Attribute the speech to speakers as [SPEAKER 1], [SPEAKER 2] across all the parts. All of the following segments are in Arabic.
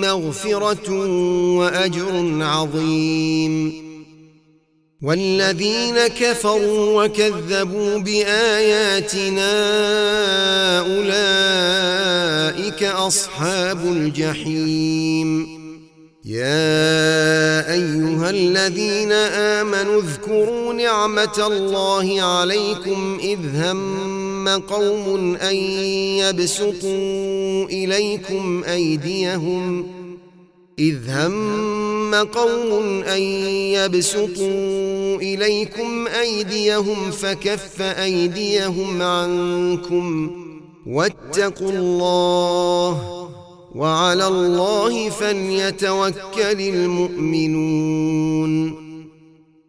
[SPEAKER 1] مغفرة وأجر عظيم. والذين كفروا وكذبوا بآياتنا أولئك أصحاب الجحيم. يا أيها الذين آمنوا اذكروا نعمة الله عليكم إذ هم قوم أن يبسطوا إليكم أيديهم إذ هم قوم أن يبسطوا إليكم أيديهم فكف أيديهم عنكم واتقوا الله وعلى الله فليتوكل المؤمنون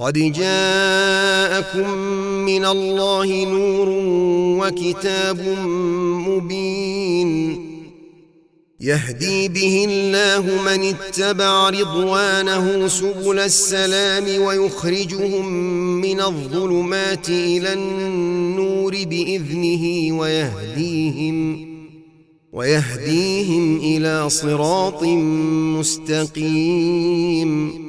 [SPEAKER 1] قد جاءكم من الله نور وكتاب مبين. يهدي به الله من اتبع رضوانه سبل السلام ويخرجهم من الظلمات إلى النور بإذنه ويهديهم ويهديهم إلى صراط مستقيم.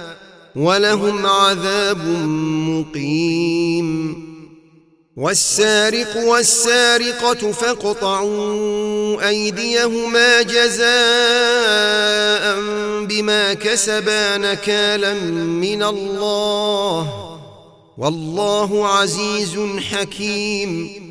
[SPEAKER 1] ولهم عذاب مقيم. والسارق والسارقة فاقطعوا أيديهما جزاء بما كسبا نكالا من الله. والله عزيز حكيم.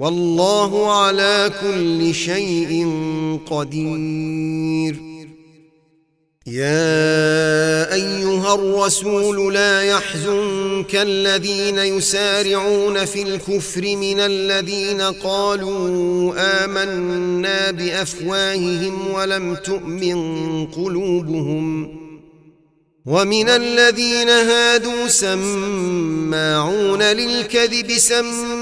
[SPEAKER 1] والله على كل شيء قدير. يا أيها الرسول لا يحزنك الذين يسارعون في الكفر من الذين قالوا آمنا بأفواههم ولم تؤمن قلوبهم ومن الذين هادوا سماعون للكذب سماعون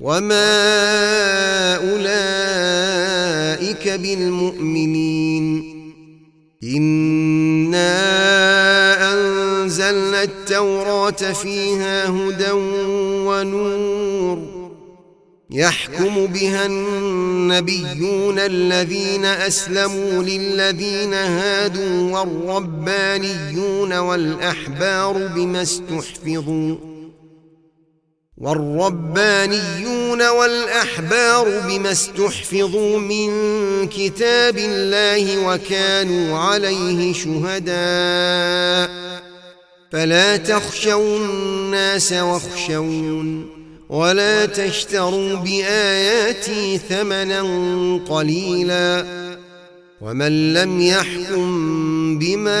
[SPEAKER 1] وما اولئك بالمؤمنين انا انزلنا التوراه فيها هدى ونور يحكم بها النبيون الذين اسلموا للذين هادوا والربانيون والاحبار بما استحفظوا والربانيون والأحبار بما استحفظوا من كتاب الله وكانوا عليه شهداء. فلا تخشوا الناس واخشون ولا تشتروا بآياتي ثمنا قليلا. ومن لم يحكم بما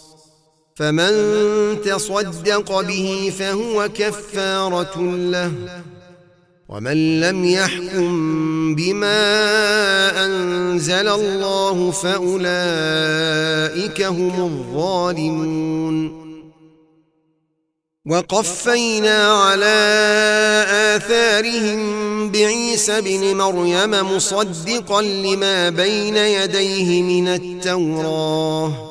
[SPEAKER 1] فمن تصدق به فهو كفارة له. ومن لم يحكم بما أنزل الله فأولئك هم الظالمون. وقفينا على آثارهم بعيسى بن مريم مصدقا لما بين يديه من التوراه.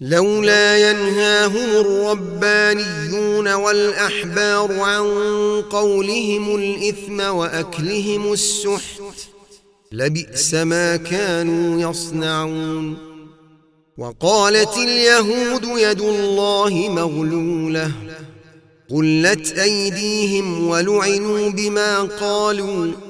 [SPEAKER 1] لولا ينهاهم الربانيون والأحبار عن قولهم الإثم وأكلهم السحت لبئس ما كانوا يصنعون. وقالت اليهود يد الله مغلولة قلت أيديهم ولعنوا بما قالوا.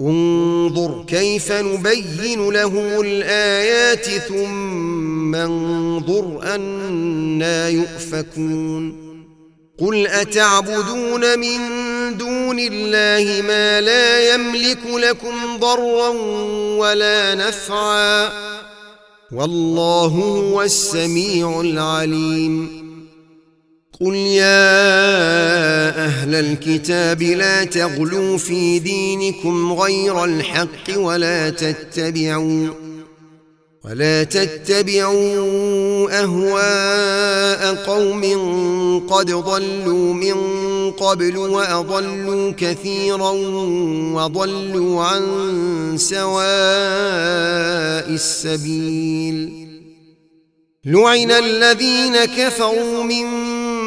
[SPEAKER 1] انظر كيف نبين له الآيات ثم انظر أنا يؤفكون قل أتعبدون من دون الله ما لا يملك لكم ضرا ولا نفعا والله هو السميع العليم قل يا أهل الكتاب لا تغلوا في دينكم غير الحق ولا تتبعوا ولا تتبعوا اهواء قوم قد ضلوا من قبل واضلوا كثيرا وضلوا عن سواء السبيل لعن الذين كفروا من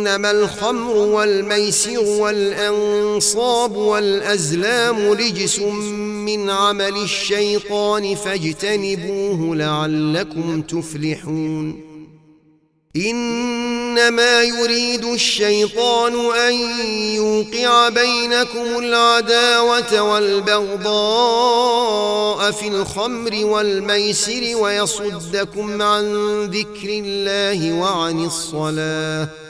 [SPEAKER 1] إنما الخمر والميسر والأنصاب والأزلام رجس من عمل الشيطان فاجتنبوه لعلكم تفلحون. إنما يريد الشيطان أن يوقع بينكم العداوة والبغضاء في الخمر والميسر ويصدكم عن ذكر الله وعن الصلاة.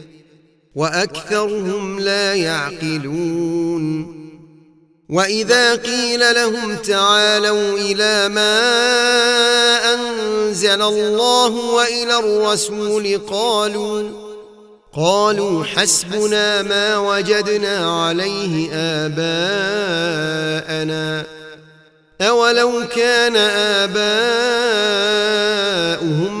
[SPEAKER 1] وأكثرهم لا يعقلون. وإذا قيل لهم تعالوا إلى ما أنزل الله وإلى الرسول قالوا قالوا حسبنا ما وجدنا عليه آباءنا. أولو كان آباؤهم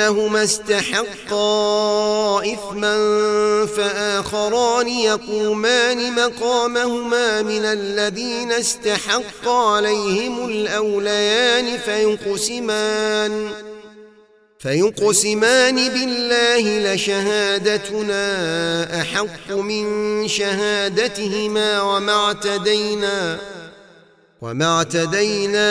[SPEAKER 1] أنهما استحقا إثما فآخران يقومان مقامهما من الذين استحق عليهم الأوليان فيقسمان فيقسمان بالله لشهادتنا أحق من شهادتهما وما اعتدينا وما اعتدينا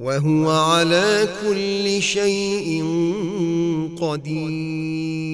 [SPEAKER 1] وهو على كل شيء قدير.